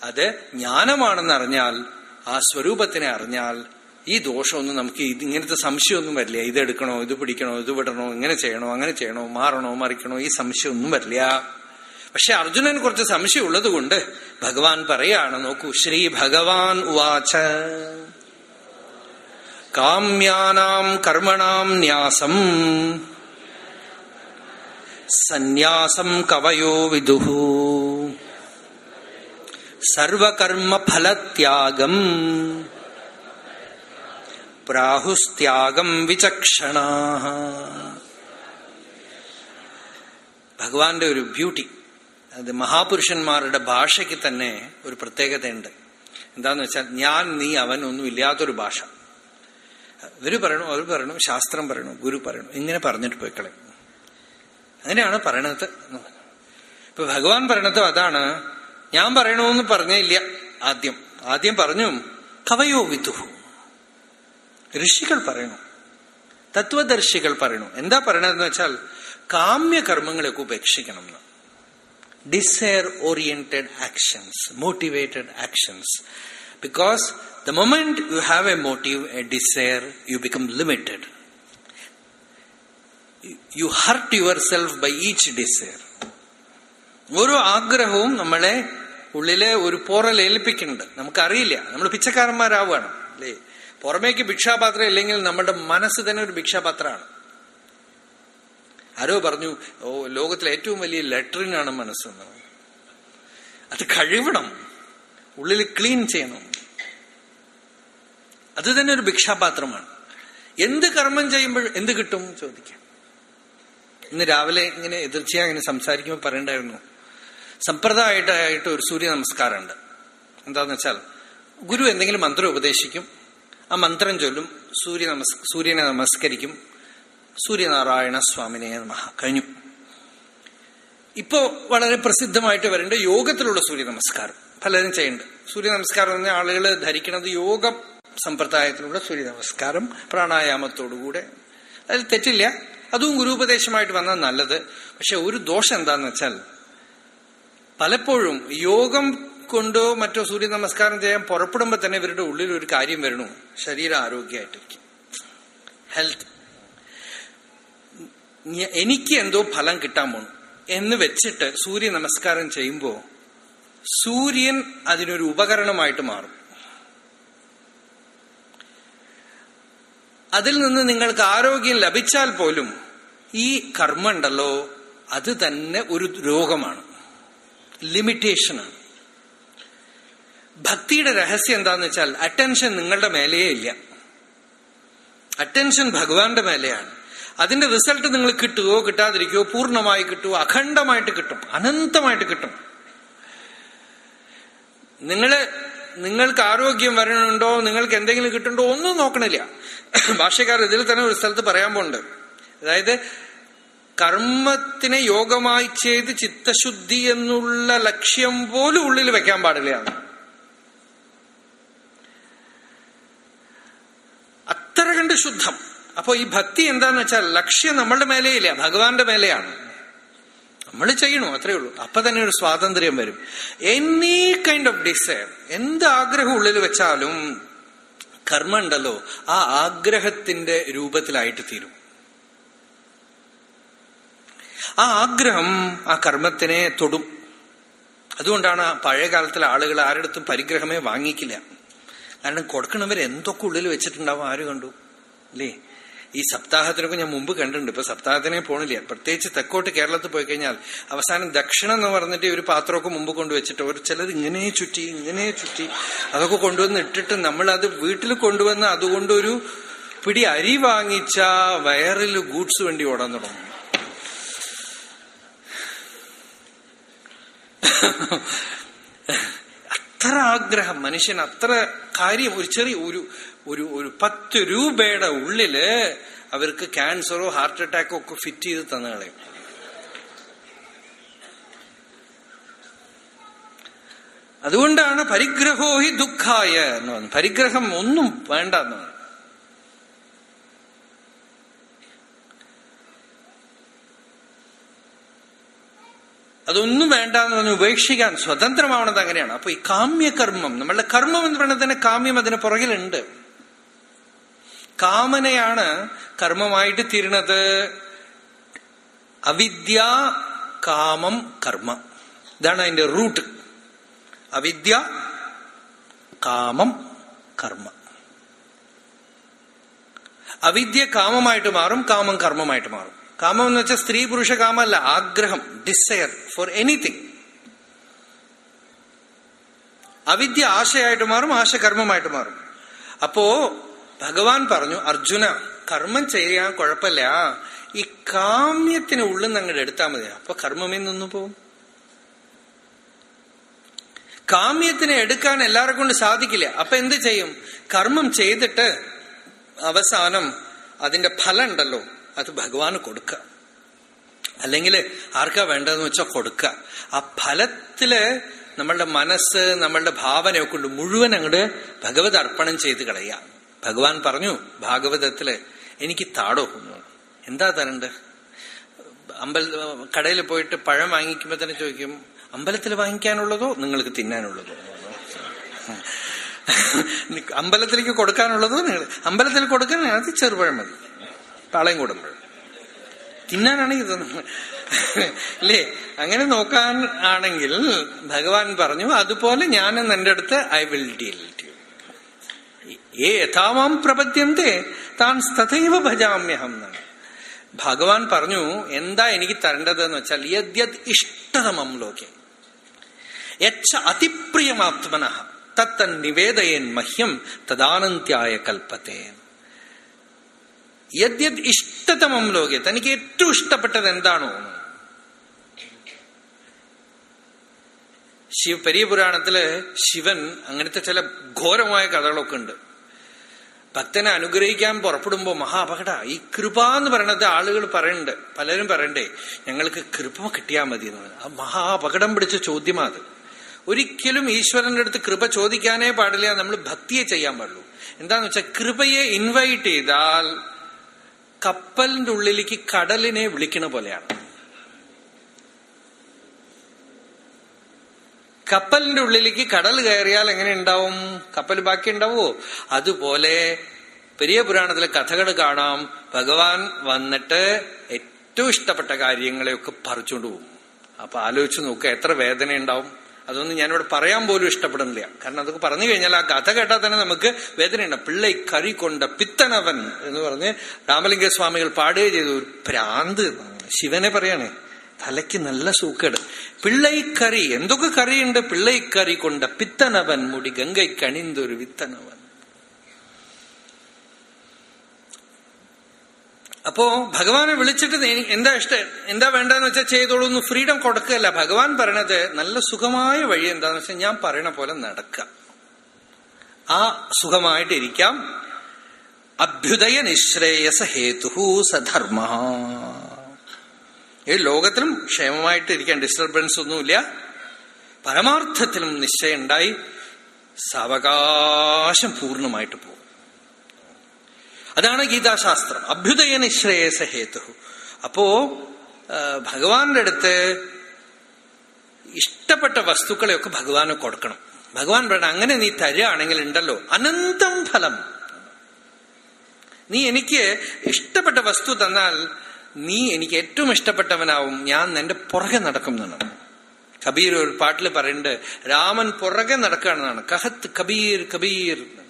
അത് ജ്ഞാനമാണെന്ന് അറിഞ്ഞാൽ ആ സ്വരൂപത്തിനെ അറിഞ്ഞാൽ ഈ ദോഷമൊന്നും നമുക്ക് ഇത് ഇങ്ങനത്തെ സംശയമൊന്നും വരില്ല. ഇത് എടുക്കണോ ഇത് പിടിക്കണോ ഇത് വിടണോ ഇങ്ങനെ ചെയ്യണോ അങ്ങനെ ചെയ്യണോ മാറണോ മറിക്കണോ ഈ സംശയമൊന്നും വരില്ല. പക്ഷെ അർജുനൻ കുറച്ച് സംശയം ഉള്ളത് കൊണ്ട് ഭഗവാൻ പറയാണ് നോക്കൂ ശ്രീ ഭഗവാൻ ഉവാച. കാമ്യാനാം കർമ്മണാം ന്യാസം. സന്യാസം കവയോ വിദുഹു സർവകർമ്മ ഫലത്യാഗം പ്രാഹുസ്ത്യാഗം വിചക്ഷണ. ഭഗവാന്റെ ഒരു ബ്യൂട്ടി. അത് മഹാപുരുഷന്മാരുടെ ഭാഷയ്ക്ക് തന്നെ ഒരു പ്രത്യേകതയുണ്ട്. എന്താന്ന് വെച്ചാൽ ഞാൻ നീ അവൻ ഒന്നും ഇല്ലാത്തൊരു ഭാഷ. ഇവർ പറയണു അവർ പറയണു ശാസ്ത്രം പറയണു ഗുരു പറയണു ഇങ്ങനെ പറഞ്ഞിട്ട് പോയിക്കളെ അങ്ങനെയാണ് പറയണത്. ഇപ്പൊ ഭഗവാൻ പറയണത് അതാണ്. ഞാൻ പറയണമെന്ന് പറഞ്ഞേ ഇല്ല ആദ്യം. ആദ്യം പറഞ്ഞു കവയോ വിതുഹു. ഋഷികൾ പറയണു. തത്വദർശികൾ പറയണു. എന്താ പറയണതെന്ന് വെച്ചാൽ കാമ്യകർമ്മങ്ങളൊക്കെ ഉപേക്ഷിക്കണം എന്ന് desire oriented actions motivated actions because the moment you have a motive a desire you become limited you hurt yourself by each desire ഓരോ ആഗ്രഹവും നമ്മളെ ഉള്ളിലെ ഒരു പോറൽ ഏൽപ്പിക്കുന്നുണ്ട്. നമുക്കറിയില്ല. നമ്മൾ പിച്ചക്കാരന്മാരാവുകയാണ്. അല്ലേ? പുറമേക്ക് ഭിക്ഷാപാത്രം ഇല്ലെങ്കിൽ നമ്മുടെ മനസ്സ് തന്നെ ഒരു ഭിക്ഷാപാത്രമാണ്. ആരോ പറഞ്ഞു ഓ ലോകത്തിലെ ഏറ്റവും വലിയ ലെറ്ററിനാണ് മനസ്സെന്ന് അത് കഴിവണം. ഉള്ളിൽ ക്ലീൻ ചെയ്യണം. അത് തന്നെ ഒരു ഭിക്ഷാപാത്രമാണ്. എന്ത് കർമ്മം ചെയ്യുമ്പോൾ എന്ത് കിട്ടും? ചോദിക്കാം. ഇന്ന് രാവിലെ ഇങ്ങനെ എതിർച്ചയായി ഇങ്ങനെ സംസാരിക്കുമ്പോൾ പറയണ്ടായിരുന്നു. സമ്പ്രദായമായിട്ട് ഒരു സൂര്യ നമസ്കാരമുണ്ട്. എന്താന്ന് വെച്ചാൽ ഗുരു എന്തെങ്കിലും മന്ത്രം ഉപദേശിക്കും. ആ മന്ത്രം ചൊല്ലും. സൂര്യ നമസ് സൂര്യനെ നമസ്കരിക്കും. സൂര്യനാരായണ സ്വാമിനെ നമഹ കഴിഞ്ഞു. ഇപ്പോ വളരെ പ്രസിദ്ധമായിട്ട് വരേണ്ട യോഗത്തിലുള്ള സൂര്യ നമസ്കാരം. പലരും ചെയ്യുന്നുണ്ട്. സൂര്യ നമസ്കാരം എന്ന് ആളുകൾ ധരിക്കുന്നത് യോഗ സമ്പ്രദായത്തിലുള്ള സൂര്യ നമസ്കാരം പ്രാണായാമത്തോടുകൂടെ അതിൽ തെറ്റില്ല. അതും ഗുരുപദേശമായിട്ട് വന്നാൽ നല്ലത്. പക്ഷെ ഒരു ദോഷം എന്താന്ന് വെച്ചാൽ പലപ്പോഴും യോഗം കൊണ്ടോ മറ്റോ സൂര്യ നമസ്കാരം ചെയ്യാൻ പുറപ്പെടുമ്പോ തന്നെ ഇവരുടെ ഉള്ളിൽ ഒരു കാര്യം വരണു. ശരീര ആരോഗ്യമായിട്ടിരിക്കും. ഹെൽത്ത് എനിക്ക് എന്തോ ഫലം കിട്ടാൻ പോണു. എന്ന് വെച്ചിട്ട് സൂര്യ നമസ്കാരം ചെയ്യുമ്പോ സൂര്യൻ അതിനൊരു ഉപകരണമായിട്ട് മാറും. അതിൽ നിന്ന് നിങ്ങൾക്ക് ആരോഗ്യം ലഭിച്ചാൽ പോലും ഈ കർമ്മ ഉണ്ടല്ലോ അത് തന്നെ ഒരു രോഗമാണ്. ലിമിറ്റേഷനാണ് ഭക്തിയുടെ രഹസ്യം എന്താന്ന് വെച്ചാൽ അറ്റൻഷൻ നിങ്ങളുടെ മേലെയേ ഇല്ല. അറ്റൻഷൻ ഭഗവാന്റെ മേലെയാണ്. അതിന്റെ റിസൾട്ട് നിങ്ങൾ കിട്ടുകയോ കിട്ടാതിരിക്കുകയോ പൂർണമായി കിട്ടുകയോ അഖണ്ഡമായിട്ട് കിട്ടും. അനന്തമായിട്ട് കിട്ടും. നിങ്ങൾ നിങ്ങൾക്ക് ആരോഗ്യം വരണുണ്ടോ നിങ്ങൾക്ക് എന്തെങ്കിലും കിട്ടുന്നുണ്ടോ ഒന്നും നോക്കണില്ല. ഭാഷക്കാർ ഇതിൽ തന്നെ ഒരു സ്ഥലത്ത് പറയാൻ പോണ്ട് അതായത് കർമ്മത്തിനെ യോഗമായി ചെയ്ത് ചിത്തശുദ്ധി എന്നുള്ള ലക്ഷ്യം പോലും ഉള്ളിൽ വെക്കാൻ പാടില്ല. അത്ര കണ്ട് ശുദ്ധം. അപ്പൊ ഈ ഭക്തി എന്താന്ന് വെച്ചാൽ ലക്ഷ്യം നമ്മളുടെ മേലെയില്ല ഭഗവാന്റെ മേലെയാണ്. നമ്മൾ ചെയ്യണു അത്രേ ഉള്ളൂ. അപ്പൊ തന്നെ ഒരു സ്വാതന്ത്ര്യം വരും. എനി കൈൻഡ് ഓഫ് ഡിസയർ എന്ത് ആഗ്രഹം ഉള്ളിൽ വെച്ചാലും കർമ്മ ഉണ്ടല്ലോ ആ ആഗ്രഹത്തിന്റെ രൂപത്തിലായിട്ട് തീരും. ആ ആഗ്രഹം ആ കർമ്മത്തിനെ തൊടും. അതുകൊണ്ടാണ് പഴയ കാലത്തിലെ ആളുകൾ ആരുടെടുത്തും പരിഗ്രഹമേ വാങ്ങിക്കില്ല. കാരണം കൊടുക്കണവർ എന്തൊക്കെ ഉള്ളിൽ വെച്ചിട്ടുണ്ടാവും ആര് കണ്ടു? അല്ലേ ഈ സപ്താഹത്തിനൊക്കെ ഞാൻ മുമ്പ് കണ്ടിട്ടുണ്ട്. ഇപ്പൊ സപ്താഹത്തിനെ പോണില്ല? പ്രത്യേകിച്ച് തെക്കോട്ട് കേരളത്തിൽ പോയി കഴിഞ്ഞാൽ അവസാനം ദക്ഷിണം എന്ന് പറഞ്ഞിട്ട് ഒരു പാത്രമൊക്കെ മുമ്പ് കൊണ്ടുവച്ചിട്ട് ഒരു ചിലത് ഇങ്ങനെ ചുറ്റി ഇങ്ങനെ ചുറ്റി അതൊക്കെ കൊണ്ടുവന്ന് ഇട്ടിട്ട് നമ്മൾ അത് വീട്ടിൽ കൊണ്ടുവന്ന് അതുകൊണ്ടൊരു പിടി അരി വാങ്ങിച്ച വയറിൽ ഗൂഡ്സ് വേണ്ടി ഓടാൻ തുടങ്ങും. അത്ര ആഗ്രഹം. മനുഷ്യൻ അത്ര കാര്യം ഒരു ചെറിയ ഒരു ഒരു ഒരു പത്ത് രൂപയുടെ ഉള്ളിൽ അവർക്ക് ക്യാൻസറോ ഹാർട്ട് അറ്റാക്കോ ഒക്കെ ഫിറ്റ് ചെയ്ത് തന്നു കളയും അതുകൊണ്ടാണ് പരിഗ്രഹോ ഹി ദുഃഖായ എന്ന് പറഞ്ഞു പരിഗ്രഹം ഒന്നും വേണ്ട എന്ന് പറഞ്ഞു അതൊന്നും വേണ്ട എന്ന് പറഞ്ഞ് ഉപേക്ഷിക്കാൻ സ്വതന്ത്രമാവണത് അങ്ങനെയാണ്. അപ്പൊ ഈ കാമ്യകർമ്മം നമ്മളുടെ കർമ്മം എന്ന് പറയുന്നത് തന്നെ കാമ്യം അതിന് പുറകിലുണ്ട്. കാമനയാണ് കർമ്മമായിട്ട് തീരുന്നത്. അവിദ്യ കാമം കർമ്മ. ഇതാണ് അതിന്റെ റൂട്ട്. അവിദ്യ കാമം കർമ്മ. അവിദ്യ കാമമായിട്ട് മാറും കാമം കർമ്മമായിട്ട് മാറും. കാമം എന്ന് വെച്ചാൽ സ്ത്രീ പുരുഷ കാമല്ല ആഗ്രഹം ഡിസയർ ഫോർ എനിത്തിങ് അവിദ്യ ആശയായിട്ട് മാറും ആശ കർമ്മമായിട്ട് മാറും. അപ്പോ ഭഗവാൻ പറഞ്ഞു അർജുന കർമ്മം ചെയ്യാൻ കുഴപ്പമില്ല. ഈ കാമ്യത്തിന് ഉള്ളിൽ നിന്ന് അങ്ങോട്ട് എടുത്താൽ മതി. അപ്പൊ കർമ്മമേ നിന്നു പോവും. കാമ്യത്തിനെ എടുക്കാൻ എല്ലാരെ കൊണ്ട് സാധിക്കില്ല. അപ്പൊ എന്ത് ചെയ്യും? കർമ്മം ചെയ്തിട്ട് അവസാനം അതിന്റെ ഫലം ഉണ്ടല്ലോ. അത് ഭഗവാന് കൊടുക്കുക അല്ലെങ്കിൽ ആർക്കാ വേണ്ടതെന്ന് വെച്ചാൽ കൊടുക്കുക ആ ഫലത്തിൽ നമ്മളുടെ മനസ്സ് നമ്മളുടെ ഭാവനയൊക്കെ ഉണ്ട്. മുഴുവൻ അങ്ങോട്ട് ഭഗവത് അർപ്പണം ചെയ്ത് കളയുക ഭഗവാൻ പറഞ്ഞു ഭാഗവതത്തിൽ എനിക്ക് താടോ എന്താ തരണ്ട്? അമ്പല കടയിൽ പോയിട്ട് പഴം വാങ്ങിക്കുമ്പോ തന്നെ ചോദിക്കും അമ്പലത്തിൽ വാങ്ങിക്കാനുള്ളതോ നിങ്ങൾക്ക് തിന്നാനുള്ളതോ? അമ്പലത്തിലേക്ക് കൊടുക്കാനുള്ളതോ നിങ്ങൾ? അമ്പലത്തിൽ കൊടുക്കാൻ അത് ചെറുപഴം മതി. പാളയം കൂടുമ്പോൾ. തിന്നാനാണെങ്കിൽ അല്ലേ? അങ്ങനെ നോക്കാൻ ആണെങ്കിൽ ഭഗവാൻ പറഞ്ഞു അതുപോലെ ഞാനും എന്റെ അടുത്ത് ഐ വിൽ ഡീൽ ഏ യഥാമാം പ്രപദ്യന്തേ താൻ തഥൈവ ഭജാമ്യഹം എന്നാണ്. ഭഗവാൻ പറഞ്ഞു എന്താ എനിക്ക് തരേണ്ടതെന്ന് വെച്ചാൽ യദ്യത് ഇഷ്ടതമം ലോകെ. യച്ച അതിപ്രിയമാത്മന തത്തൻ നിവേദയൻ മഹ്യം തദാനന്ത്യായ കൽപ്പത്തെ യദ്യത് ഇഷ്ടതമം ലോകെ തനിക്ക് ഏറ്റവും ഇഷ്ടപ്പെട്ടത് എന്താണോ? ശിവ പെരിയ പുരാണത്തിൽ ശിവൻ അങ്ങനത്തെ ചില ഘോരമായ കഥകളൊക്കെ ഉണ്ട്. ഭക്തനെ അനുഗ്രഹിക്കാൻ പുറപ്പെടുമ്പോ മഹാ അപകട. ഈ കൃപ എന്ന് പറയണത് ആളുകൾ പറയണ്ട് പലരും പറയണ്ടേ ഞങ്ങൾക്ക് കൃപ കിട്ടിയാൽ മതി എന്ന് ആ മഹാ അപകടം പിടിച്ച ചോദ്യമാ അത്. ഒരിക്കലും ഈശ്വരന്റെ അടുത്ത് കൃപ ചോദിക്കാനേ പാടില്ല നമ്മൾ ഭക്തിയെ ചെയ്യാൻ പാടുള്ളൂ. എന്താന്ന് വെച്ചാൽ കൃപയെ ഇൻവൈറ്റ് ചെയ്താൽ കപ്പലിന്റെ ഉള്ളിലേക്ക് കടലിനെ വിളിക്കണ പോലെയാണ്. കപ്പലിന്റെ ഉള്ളിലേക്ക് കടൽ കയറിയാൽ എങ്ങനെ ഉണ്ടാവും? കപ്പൽ ബാക്കി ഉണ്ടാവോ? അതുപോലെ പെരിയ പുരാണത്തിലെ കഥകൾ കാണാം. ഭഗവാൻ വന്നിട്ട് ഏറ്റവും ഇഷ്ടപ്പെട്ട കാര്യങ്ങളെയൊക്കെ പറിച്ചുകൊണ്ട് പോകും. അപ്പൊ ആലോചിച്ച് നോക്കുക എത്ര വേദന ഉണ്ടാവും അതൊന്നും ഞാനിവിടെ പറയാൻ പോലും ഇഷ്ടപ്പെടുന്നില്ല. കാരണം അതൊക്കെ പറഞ്ഞു കഴിഞ്ഞാൽ ആ കഥ കേട്ടാൽ തന്നെ നമുക്ക് വേദനയുണ്ട്. പിള്ളൈ കറി കൊണ്ട പിത്തനവൻ എന്ന് പറഞ്ഞ് രാമലിംഗ സ്വാമികൾ പാടുകയും ചെയ്തു. ഒരു ഭ്രാന്ത് ശിവനെ പറയണേ തലയ്ക്ക് നല്ല സൂക്കേട്. പിള്ളൈക്കറി എന്തൊക്കെ കറിയുണ്ട്? പിള്ളൈക്കറി കൊണ്ട പിത്തനവൻ മുടി ഗംഗൈ കണിന്തൊരു വിത്തനവൻ അപ്പോ ഭഗവാനെ വിളിച്ചിട്ട് എന്താ ഇഷ്ടം? എന്താ വേണ്ടെന്ന് വെച്ചാൽ ചെയ്തോളൂ എന്ന് ഫ്രീഡം കൊടുക്കുകയല്ല. ഭഗവാൻ പറയണത് നല്ല സുഖമായ വഴി എന്താന്ന് വെച്ചാൽ ഞാൻ പറയണ പോലെ നടക്കാം. ആ സുഖമായിട്ടിരിക്കാം. അഭ്യുദയ നിശ്രേയസ ഹേതു സധർമ്മ. ഈ ലോകത്തിലും ക്ഷേമമായിട്ട് ഇരിക്കാൻ ഡിസ്റ്റർബൻസ് ഒന്നുമില്ല. പരമാർത്ഥത്തിലും നിശ്ചയം ഉണ്ടായി സാവകാശം പൂർണമായിട്ട് പോകും അതാണ് ഗീതാശാസ്ത്രം. അഭ്യുദയന ശ്രേയസ ഹേതു അപ്പോ ഭഗവാന്റെ അടുത്ത് ഇഷ്ടപ്പെട്ട വസ്തുക്കളെയൊക്കെ ഭഗവാന് കൊടുക്കണം. ഭഗവാൻ പറയണം അങ്ങനെ നീ തരുകയാണെങ്കിൽ ഉണ്ടല്ലോ അനന്തം ഫലം. നീ എനിക്ക് ഇഷ്ടപ്പെട്ട വസ്തു തന്നാൽ നീ എനിക്ക് ഏറ്റവും ഇഷ്ടപ്പെട്ടവനാവും ഞാൻ നിന്റെ പുറകെ നടക്കും എന്നാണ്. കബീർ ഒരു പാട്ടിൽ പറയുന്നുണ്ട് രാമൻ പുറകെ നടക്കുകയാണെന്നാണ്. കഹത്ത് കബീർ കബീർ.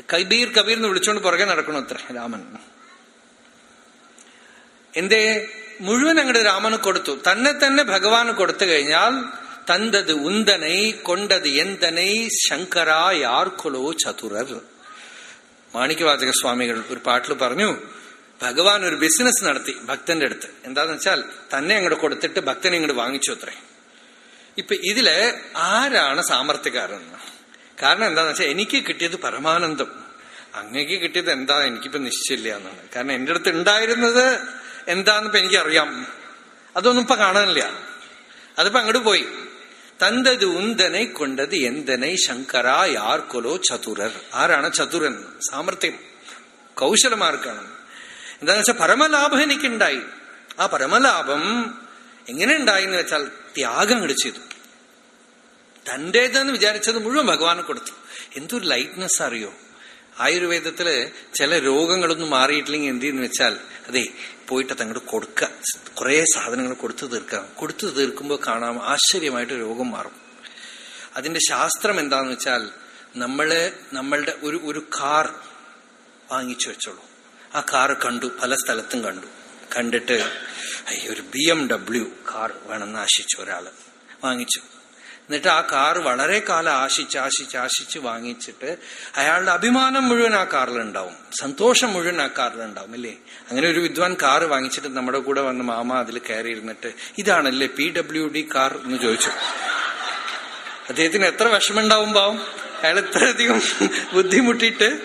കബീർ കബീർ എന്ന് വിളിച്ചുകൊണ്ട് പുറകെ നടക്കണം അത്ര രാമൻ. എന്തേ? മുഴുവൻ അങ്ങോട്ട് രാമന് കൊടുത്തു. തന്നെ തന്നെ ഭഗവാന് കൊടുത്തു കഴിഞ്ഞാൽ തന്തത് ഉന്തനൈ കൊണ്ടത് എന്തനൈ ശങ്കരാ യാർക്കുലോ ചതുരർ. മാണിക്യവാചക സ്വാമികൾ ഒരു പാട്ടിൽ പറഞ്ഞു ഭഗവാൻ ഒരു ബിസിനസ് നടത്തി ഭക്തന്റെ അടുത്ത്. എന്താന്ന് വെച്ചാൽ തന്നെ അങ്ങോട്ട് കൊടുത്തിട്ട് ഭക്തനെ ഇങ്ങോട്ട് വാങ്ങിച്ചു അത്രേ. ഇപ്പൊ ഇതിൽ ആരാണ് സാമർത്ഥ്യക്കാരൻ കാരണം എന്താന്ന് വെച്ചാൽ എനിക്ക് കിട്ടിയത് പരമാനന്ദം. അങ്ങേക്ക് കിട്ടിയത് എന്താ? എനിക്കിപ്പോ നിശ്ചയില്ല എന്നാണ്. കാരണം എന്റെ അടുത്ത് ഉണ്ടായിരുന്നത് എന്താന്നിപ്പോ എനിക്കറിയാം. അതൊന്നും ഇപ്പൊ കാണാനില്ല. അതിപ്പോ അങ്ങോട്ട് പോയി. തന്തത് ഉന്തനെ കൊണ്ടത് എന്തനെ ശങ്കര യാർക്കൊലോ ചതുരർ. ആരാണ് ചതുരൻ? സാമർത്ഥ്യം കൗശലമാർക്കാണ്. എന്താന്ന് വെച്ചാൽ പരമലാഭം എനിക്കുണ്ടായി. ആ പരമലാഭം എങ്ങനെ ഉണ്ടായി എന്ന് വെച്ചാൽ ത്യാഗം അങ്ങോട്ട് ചെയ്തു. തന്റേതെന്ന് വിചാരിച്ചത് മുഴുവൻ ഭഗവാന് കൊടുത്തു. എന്തൊരു ലൈറ്റ്നെസ് അറിയോ? ആയുർവേദത്തിൽ ചില രോഗങ്ങളൊന്നും മാറിയിട്ടില്ലെങ്കിൽ എന്തെന്ന് വെച്ചാൽ അതെ പോയിട്ട് അതങ്ങോട്ട് കൊടുക്കുക. കുറേ സാധനങ്ങൾ കൊടുത്തു തീർക്കാം കൊടുത്തു തീർക്കുമ്പോൾ കാണാം ആശ്ചര്യമായിട്ട് രോഗം മാറും. അതിന്റെ ശാസ്ത്രം എന്താന്ന് വെച്ചാൽ നമ്മൾ നമ്മളുടെ ഒരു ഒരു കാർ വാങ്ങിച്ചു വെച്ചോളൂ. ആ കാർ കണ്ടു പല സ്ഥലത്തും കണ്ടു. കണ്ടിട്ട് ഒരു ബി എം ഡബ്ല്യു കാർ വേണമെന്ന് ആശിച്ചു ഒരാൾ. വാങ്ങിച്ചു. എന്നിട്ട് ആ കാർ വളരെ കാലം ആശിച്ച് ആശിച്ച് ആശിച്ച് വാങ്ങിച്ചിട്ട് അയാളുടെ അഭിമാനം മുഴുവൻ ആ കാറിലുണ്ടാവും. സന്തോഷം മുഴുവൻ ആ കാറിലുണ്ടാവും അല്ലേ? അങ്ങനെ ഒരു വിദ്വാൻ കാർ വാങ്ങിച്ചിട്ട് നമ്മുടെ കൂടെ വന്ന മാമ അതിൽ കയറി ഇരുന്നിട്ട് ഇതാണല്ലേ പി ഡബ്ല്യു ഡി കാർ എന്ന് ചോദിച്ചു. അദ്ദേഹത്തിന് എത്ര വിഷമുണ്ടാവും പാവം. അയാൾ ഇത്രയധികം ബുദ്ധിമുട്ടിയിട്ട്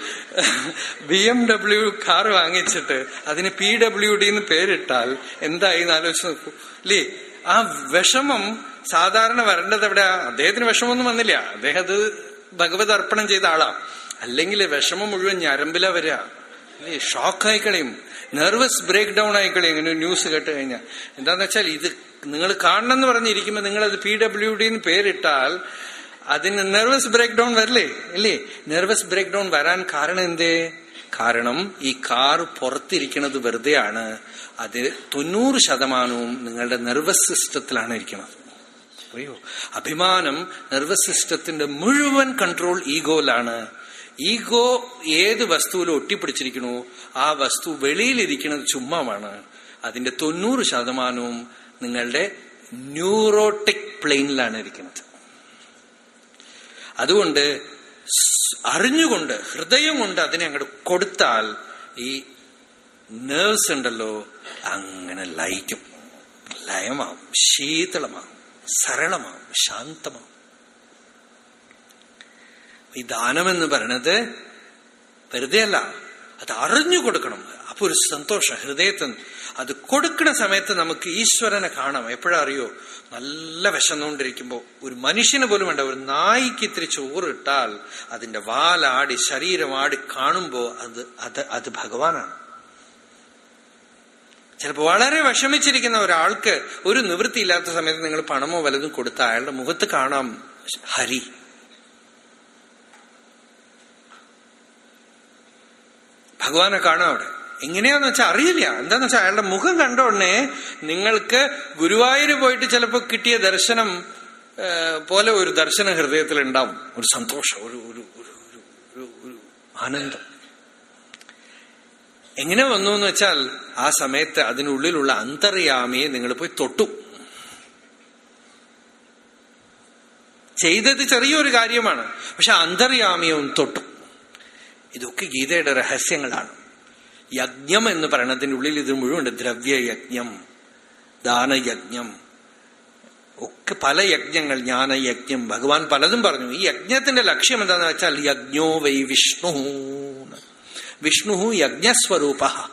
ബി എം ഡബ്ല്യു കാർ വാങ്ങിച്ചിട്ട് അതിന് പി ഡബ്ല്യു ഡി എന്ന് പേരിട്ടാൽ എന്തായി ആലോചിച്ച് നോക്കൂ. അല്ലേ? ആ വിഷമം സാധാരണ വരേണ്ടത് എവിടെ അദ്ദേഹത്തിന് വിഷമമൊന്നും വന്നില്ല. അദ്ദേഹം അത് ഭഗവത് അർപ്പണം ചെയ്ത ആളാ. അല്ലെങ്കിൽ വിഷമം മുഴുവൻ ഞരമ്പില വരിക. അല്ലേ? ഷോക്കായി കളയും. നെർവസ് ബ്രേക്ക് ഡൗൺ ആയി കളയും. ഇങ്ങനെ ന്യൂസ് കേട്ട് കഴിഞ്ഞാൽ. എന്താന്ന് വെച്ചാൽ ഇത് നിങ്ങൾ കാണണം എന്ന് പറഞ്ഞിരിക്കുമ്പോൾ നിങ്ങൾ അത് പി ഡബ്ല്യു ഡിന്ന് പേരിട്ടാൽ അതിന് നെർവസ് ബ്രേക്ക് ഡൗൺ വരില്ലേ? ഇല്ലേ? നെർവസ് ബ്രേക്ക് ഡൗൺ വരാൻ കാരണം എന്തേ? കാരണം ഈ കാർ പുറത്തിരിക്കുന്നത് വെറുതെയാണ്. അത് തൊണ്ണൂറ് ശതമാനവും നിങ്ങളുടെ നെർവസ് സിസ്റ്റത്തിലാണ് ഇരിക്കുന്നത്. അറിയോ അഭിമാനം നെർവസ് സിസ്റ്റത്തിന്റെ മുഴുവൻ കൺട്രോൾ ഈഗോയിലാണ്. ഈഗോ ഏത് വസ്തുവിൽ ഒട്ടിപ്പിടിച്ചിരിക്കണോ ആ വസ്തു വെളിയിലിരിക്കുന്നത് ചുമ്മാവാണ്. അതിന്റെ തൊണ്ണൂറ് ശതമാനവും നിങ്ങളുടെ ന്യൂറോട്ടിക് പ്ലെയിനിലാണ് ഇരിക്കുന്നത്. അതുകൊണ്ട് അറിഞ്ഞുകൊണ്ട് ഹൃദയം കൊണ്ട് അതിനെ അങ്ങോട്ട് കൊടുത്താൽ ഈ നേഴ്സ് ഉണ്ടല്ലോ അങ്ങനെ ലയിക്കും. ലയമാവും ശീതളമാവും. സരളമാവും ശാന്തമാവും. ഈ ദാനം എന്ന് പറയണത് വെറുതെ അല്ല അത് അറിഞ്ഞു കൊടുക്കണം. അപ്പൊ ഒരു സന്തോഷം ഹൃദയത്തിൽ അത് കൊടുക്കുന്ന സമയത്ത് നമുക്ക് ഈശ്വരനെ കാണാം. എപ്പോഴറിയോ നല്ല വിശന്നുകൊണ്ടിരിക്കുമ്പോൾ ഒരു മനുഷ്യന് പോലും വേണ്ട ഒരു നായിക്ക് ഇത്തിരി ചോറിട്ടാൽ അതിന്റെ വാലാടി ശരീരമാടി കാണുമ്പോൾ അത് അത് അത് ഭഗവാനാണ്. ചിലപ്പോൾ വളരെ വിഷമിച്ചിരിക്കുന്ന ഒരാൾക്ക് ഒരു നിവൃത്തി ഇല്ലാത്ത സമയത്ത് നിങ്ങൾ പണമോ വലതും കൊടുത്ത അയാളുടെ മുഖത്ത് കാണാം. ഹരി. ഭഗവാനെ കാണാം അവിടെ. എങ്ങനെയാന്ന് വെച്ചാൽ അറിയില്ല. എന്താന്ന് വെച്ചാൽ അയാളുടെ മുഖം കണ്ട ഉടനെ നിങ്ങൾക്ക് ഗുരുവായൂർ പോയിട്ട് ചിലപ്പോൾ കിട്ടിയ ദർശനം പോലെ ഒരു ദർശന ഹൃദയത്തിൽ ഉണ്ടാവും ഒരു സന്തോഷം ഒരു ഒരു ഒരു ആനന്ദം. എങ്ങനെ വന്നു എന്ന് വെച്ചാൽ ആ സമയത്ത് അതിനുള്ളിലുള്ള അന്തർയാമിയെ നിങ്ങൾ പോയി തൊട്ടു. ചെയ്തത് ചെറിയൊരു കാര്യമാണ്. പക്ഷെ അന്തർയാമിയും തൊട്ടു. ഇതൊക്കെ ഗീതയുടെ രഹസ്യങ്ങളാണ്. യജ്ഞം എന്ന് പറയണതിന്റെ ഉള്ളിൽ ഇത് മുഴുവൻ ദ്രവ്യയജ്ഞം ദാനയജ്ഞം ഒക്കെ പല യജ്ഞങ്ങൾ ജ്ഞാനയജ്ഞം. ഭഗവാൻ പലതും പറഞ്ഞു. ഈ യജ്ഞത്തിന്റെ ലക്ഷ്യം എന്താന്ന് വെച്ചാൽ യജ്ഞോ വൈ വിഷ്ണു വിഷ്ണു യജ്ഞസ്വരൂപ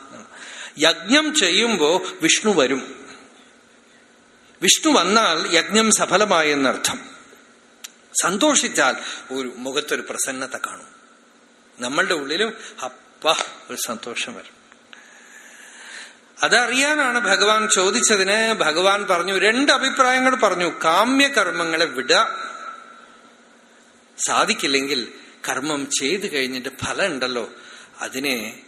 യജ്ഞം ചെയ്യുമ്പോ വിഷ്ണു വരും. വിഷ്ണു വന്നാൽ യജ്ഞം സഫലമായെന്നർത്ഥം. സന്തോഷിച്ചാൽ ഒരു മുഖത്തൊരു പ്രസന്നത കാണും. നമ്മളുടെ ഉള്ളിലും അപ്പ ഒരു സന്തോഷം വരും. അതറിയാനാണ് ഭഗവാൻ ചോദിച്ചതിന് ഭഗവാൻ പറഞ്ഞു രണ്ട് അഭിപ്രായങ്ങൾ പറഞ്ഞു. കാമ്യകർമ്മങ്ങളെ വിട. സാധിക്കില്ലെങ്കിൽ കർമ്മം ചെയ്തു കഴിഞ്ഞിട്ട് ഫലം ഉണ്ടല്ലോ അതിനെ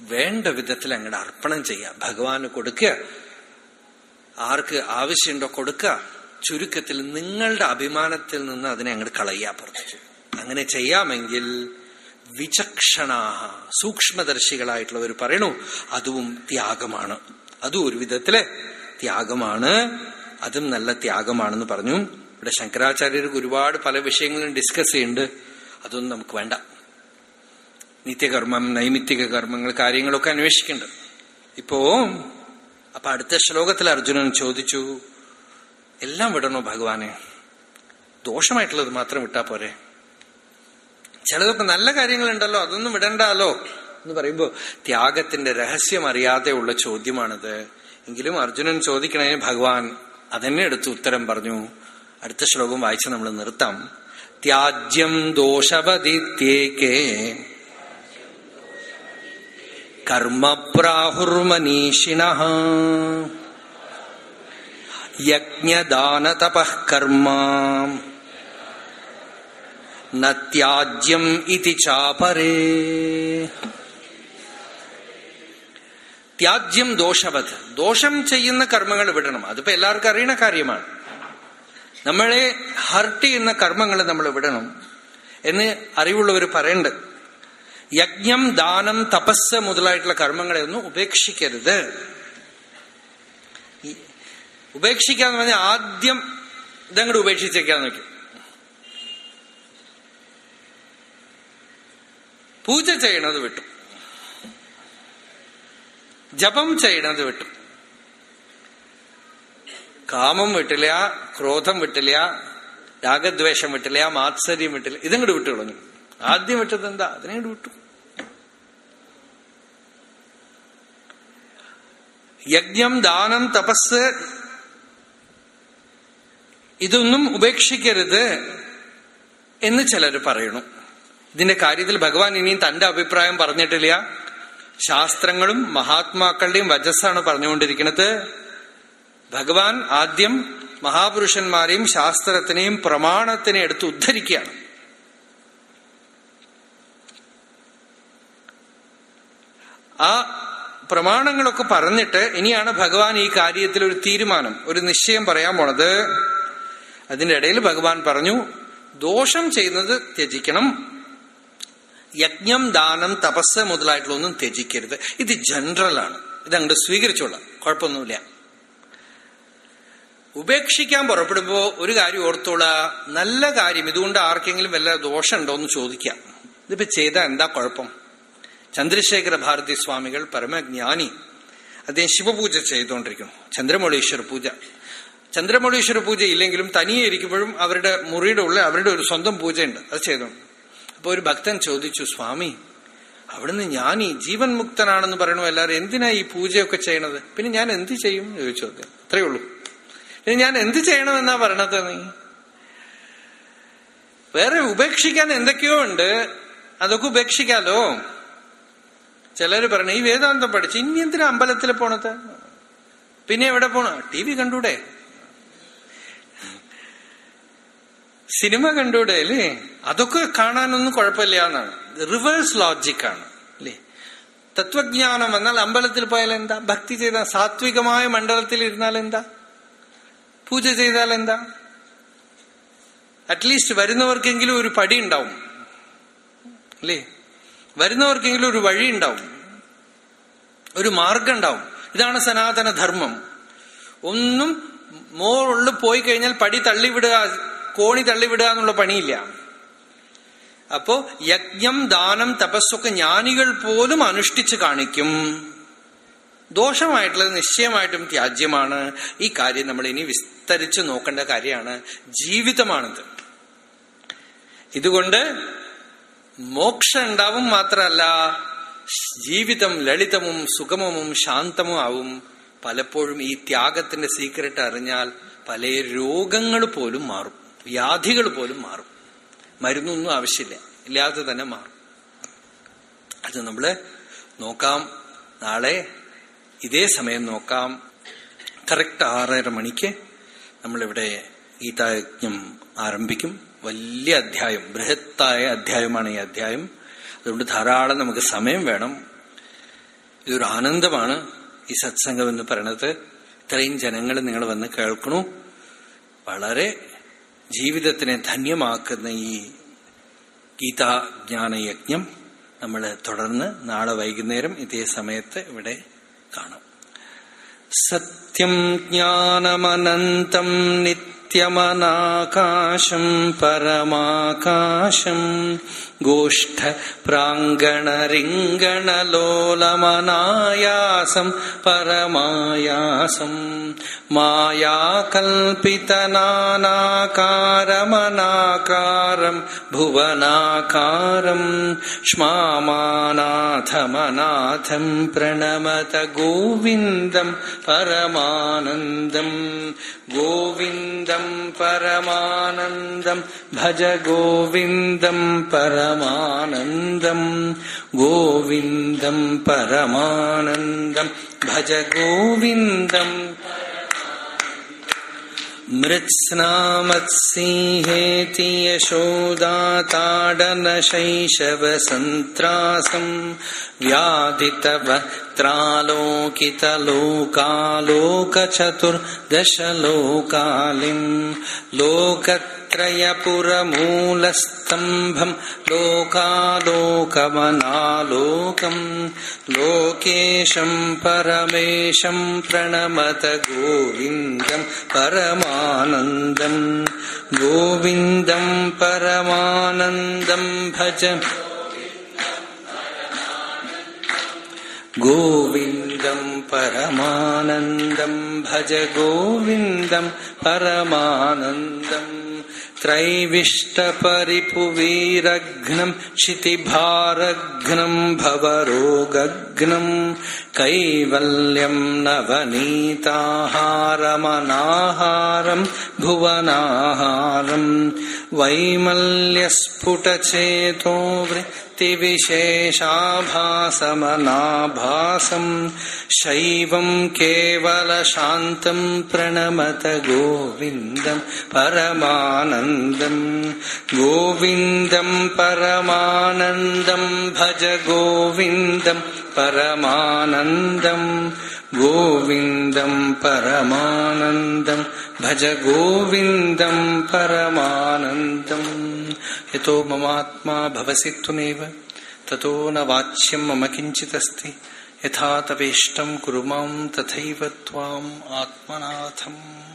വേണ്ട വിധത്തിൽ അങ്ങോട്ട് അർപ്പണം ചെയ്യുക ഭഗവാന് കൊടുക്കുക ആർക്ക് ആവശ്യമുണ്ടോ കൊടുക്കുക ചുരുക്കത്തിൽ നിങ്ങളുടെ അഭിമാനത്തിൽ നിന്ന് അതിനെ അങ്ങോട്ട് കളയുക പുറത്തു. അങ്ങനെ ചെയ്യാമെങ്കിൽ വിചക്ഷണാഹ സൂക്ഷ്മദർശികളായിട്ടുള്ളവർ പറയണു അതും ത്യാഗമാണ്. അതും ഒരു വിധത്തിലെ ത്യാഗമാണ്. അതും നല്ല ത്യാഗമാണെന്ന് പറഞ്ഞു. ഇവിടെ ശങ്കരാചാര്യർക്ക് ഒരുപാട് പല വിഷയങ്ങളും ഡിസ്കസ് ചെയ്യുന്നുണ്ട്. അതൊന്നും നമുക്ക് വേണ്ട. നിത്യകർമ്മം നൈമിത്തിക കർമ്മങ്ങൾ കാര്യങ്ങളൊക്കെ അന്വേഷിക്കേണ്ടത്. ഇപ്പോ അപ്പൊ അടുത്ത ശ്ലോകത്തിൽ അർജുനൻ ചോദിച്ചു എല്ലാം വിടണോ ഭഗവാനെ? ദോഷമായിട്ടുള്ളത് മാത്രം വിട്ടാ പോരെ? ചിലതൊക്കെ നല്ല കാര്യങ്ങളുണ്ടല്ലോ അതൊന്നും വിടണ്ടാലോ? എന്ന് പറയുമ്പോ ത്യാഗത്തിന്റെ രഹസ്യം അറിയാതെ ഉള്ള ചോദ്യമാണിത്. എങ്കിലും അർജുനൻ ചോദിക്കണേ ഭഗവാൻ അതന്നെ എടുത്ത് ഉത്തരം പറഞ്ഞു. അടുത്ത ശ്ലോകം വായിച്ച് നമ്മൾ നിർത്താം. ത്യാജ്യം ദോഷവതിത്യേക്കേ കർമ്മ പ്രാഹുർമനീഷിണ യജ്ഞദാനതപഃ നത്യാജ്യം ഇതി ചാപരേ ത്യാജ്യം ദോഷവത് ദോഷം ചെയ്യുന്ന കർമ്മങ്ങൾ വിടണം. അതിപ്പോ എല്ലാവർക്കും അറിയണ കാര്യമാണ്. നമ്മളെ ഹർട്ട് ചെയ്യുന്ന കർമ്മങ്ങൾ നമ്മൾ വിടണം എന്ന് അറിവുള്ളവർ പറയണ്ട്. യജ്ഞം ദാനം തപസ് മുതലായിട്ടുള്ള കർമ്മങ്ങളെ ഒന്നും ഉപേക്ഷിക്കരുത് ഉപേക്ഷിക്കാന്ന് പറഞ്ഞാൽ ആദ്യം ഇതങ്ങോട്ട് ഉപേക്ഷിച്ചേക്കാന്ന് വെക്കും. പൂജ ചെയ്യണത് വിട്ടു. ജപം ചെയ്യണത് വിട്ടു. കാമം വിട്ടില്ല ക്രോധം വിട്ടില്ല രാഗദ്വേഷം വിട്ടില്ല മാത്സര്യം വിട്ടില്ല ഇതങ്ങോട്ട് വിട്ടു കളഞ്ഞു. ആദ്യം വെച്ചത് എന്താ? അതിനെ വിട്ടു. യജ്ഞം ദാനം തപസ്. ഇതൊന്നും ഉപേക്ഷിക്കരുത് എന്ന് ചിലർ പറയണു. ഇതിന്റെ കാര്യത്തിൽ ഭഗവാൻ ഇനിയും തന്റെ അഭിപ്രായം പറഞ്ഞിട്ടില്ല. ശാസ്ത്രങ്ങളും മഹാത്മാക്കളുടെയും വജസ്സാണ് പറഞ്ഞുകൊണ്ടിരിക്കുന്നത്. ഭഗവാൻ ആദ്യം മഹാപുരുഷന്മാരെയും ശാസ്ത്രത്തിനെയും പ്രമാണത്തിനെ എടുത്ത് ഉദ്ധരിക്കുകയാണ്. ആ പ്രമാണങ്ങളൊക്കെ പറഞ്ഞിട്ട് ഇനിയാണ് ഭഗവാൻ ഈ കാര്യത്തിൽ ഒരു തീരുമാനം ഒരു നിശ്ചയം പറയാൻ പോണത്. അതിന്റെ ഇടയിൽ ഭഗവാൻ പറഞ്ഞു ദോഷം ചെയ്യുന്നത് ത്യജിക്കണം. യജ്ഞം ദാനം തപസ് മുതലായിട്ടുള്ളൊന്നും ത്യജിക്കരുത്. ഇത് ജനറലാണ് അങ്ങോട്ട് സ്വീകരിച്ചോളാം. കുഴപ്പമൊന്നുമില്ല. ഉപേക്ഷിക്കാൻ പുറപ്പെടുമ്പോ ഒരു കാര്യം ഓർത്തോള നല്ല കാര്യം ഇതുകൊണ്ട് ആർക്കെങ്കിലും വല്ല ദോഷമുണ്ടോ എന്ന് ചോദിക്കാം. ഇതിപ്പോ ചെയ്താൽ എന്താ കുഴപ്പം? ചന്ദ്രശേഖര ഭാരതി സ്വാമികൾ പരമജ്ഞാനി. അദ്ദേഹം ശിവപൂജ ചെയ്തുകൊണ്ടിരിക്കുന്നു. ചന്ദ്രമൗളീശ്വര പൂജ. ചന്ദ്രമൗളീശ്വര പൂജ ഇല്ലെങ്കിലും തനിയെ ഇരിക്കുമ്പോഴും അവരുടെ മുറിയുടെ ഉള്ളിൽ അവരുടെ ഒരു സ്വന്തം പൂജയുണ്ട്. അത് ചെയ്തോണ്ട് അപ്പൊ ഒരു ഭക്തൻ ചോദിച്ചു സ്വാമി അവിടുന്ന് ഈ ജീവൻ മുക്തനാണെന്ന് പറയണു എല്ലാവരും എന്തിനാ ഈ പൂജയൊക്കെ ചെയ്യണത്? പിന്നെ ഞാൻ എന്ത് ചെയ്യും? ചോദിച്ചു അദ്ദേഹം. അത്രയേ ഉള്ളൂ. പിന്നെ ഞാൻ എന്ത് ചെയ്യണമെന്നാ പറയണത് നീ? വേറെ ഉപേക്ഷിക്കാൻ എന്തൊക്കെയോ ഉണ്ട്. അതൊക്കെ ഉപേക്ഷിക്കാലോ? ചിലര് പറഞ്ഞു ഈ വേദാന്തം പഠിച്ചു ഇനി എന്തിനാ അമ്പലത്തിൽ പോണത്? പിന്നെ എവിടെ പോണ? ടി വി കണ്ടൂടെ? സിനിമ കണ്ടൂടെ അല്ലേ? അതൊക്കെ കാണാനൊന്നും കുഴപ്പമില്ല എന്നാണ്. റിവേഴ്സ് ലോജിക്കാണ് അല്ലേ? തത്വജ്ഞാനം എന്നാൽ അമ്പലത്തിൽ പോയാൽ എന്താ? ഭക്തി ചെയ്താൽ സാത്വികമായ മണ്ഡലത്തിൽ ഇരുന്നാൽ എന്താ? പൂജ ചെയ്താൽ എന്താ? അറ്റ്ലീസ്റ്റ് വരുന്നവർക്കെങ്കിലും ഒരു പടി ഉണ്ടാവും അല്ലേ? വരുന്നവർക്കെങ്കിലും ഒരു വഴി ഉണ്ടാവും. ഒരു മാർഗം ഉണ്ടാവും. ഇതാണ് സനാതന ധർമ്മം. ഒന്നും മോളിൽ പോയി കഴിഞ്ഞാൽ പടി തള്ളിവിടുക കോണി തള്ളിവിടുക എന്നുള്ള പണിയില്ല. അപ്പോ യജ്ഞം ദാനം തപസ്സൊക്കെ ജ്ഞാനികൾ പോലും അനുഷ്ഠിച്ച് കാണിക്കും. ദോഷമായിട്ടുള്ളത് നിശ്ചയമായിട്ടും ത്യാജ്യമാണ്. ഈ കാര്യം നമ്മൾ ഇനി വിസ്തരിച്ച് നോക്കേണ്ട കാര്യമാണ്. ജീവിതമാണിത്. ഇതുകൊണ്ട് മോക്ഷം ഉണ്ടാവും മാത്രമല്ല ജീവിതം ലളിതവും സുഗമവും ശാന്തവും ആവും. പലപ്പോഴും ഈ ത്യാഗത്തിന്റെ സീക്രട്ട് അറിഞ്ഞാൽ പല രോഗങ്ങൾ പോലും മാറും. വ്യാധികൾ പോലും മാറും. മരുന്നൊന്നും ആവശ്യമില്ല. ഇല്ലാതെ തന്നെ മാറും. അത് നമ്മൾ നോക്കാം. നാളെ ഇതേ സമയം നോക്കാം. കറക്റ്റ് ആറര മണിക്ക് നമ്മളിവിടെ ഗീതായജ്ഞം ആരംഭിക്കും. വലിയ അധ്യായം ബൃഹത്തായ അധ്യായമാണ് ഈ അധ്യായം. അതുകൊണ്ട് ധാരാളം നമുക്ക് സമയം വേണം. ഇതൊരു ആനന്ദമാണ് ഈ സത്സംഗം എന്ന് പറയണത്. ഇത്രയും ജനങ്ങൾ നിങ്ങൾ വന്ന് കേൾക്കണു. വളരെ ജീവിതത്തിനെ ധന്യമാക്കുന്ന ഈ ഗീതാജ്ഞാനയജ്ഞം നമ്മൾ തുടർന്ന് നാളെ വൈകുന്നേരം ഇതേ സമയത്ത് ഇവിടെ കാണാം. സത്യം ജ്ഞാനമനന്തം नित्यमनाकाशम् परमाकाशम् गोष्ठप्राङ्गणरिङ्गणलोलमनायासम् परमायासम् मायाकल्पितनानाकारमनाकारम् भुवनाकारम् क्ष्मामानाथमनाथम् प्रणमत गोविन्दम् परमानन्दम् गोविन्द गोविन्दम् परमानन्दम् भज गोविन्दम् परमानन्दम् गोविन्दम् परमानन्दम् भज गोविन्दम् मृत्स्नामत्सिंहेति यशोदाताडनशैशवसन्त्रासम् व्याधितवक्त्रालोकितलोकालोकचतुर्दशलोकालिम् लोकत्रयपुरमूलस्तम्भम् लोकालोकमनालोकम् लोकेशम् परमेशम् प्रणमत गोविन्दम् परमानन्दम् गोविन्दम् परमानन्दम् भज गोविन्दम् परमानन्दम् भज गोविन्दम् परमानन्दम् त्रैविष्टपरिपुवीरघ्नम् क्षितिभारघ्नम् भवरोगघ्नम् कैवल्यम् नवनीताहारमनाहारम् भुवनाहारम् वैमल्यस्फुटचेतो वृत्तिविशेषाभासमनाभासम् शैवम् केवलशान्तम् प्रणमत गोविन्दम् परमानन्दम् गोविन्दम् परमानन्दम् भज गोविन्दम् परमानन्दम् गोविन्दम् परमानन्दम् भज गोविंदम परमानन्दम् यतो ममात्मा भवसि त्वमेव ततो न वाच्यम मम किञ्चिदस्ति। यथा तवेष्टं कुरु माँ तथैव त्वाम् आत्मनाथम्।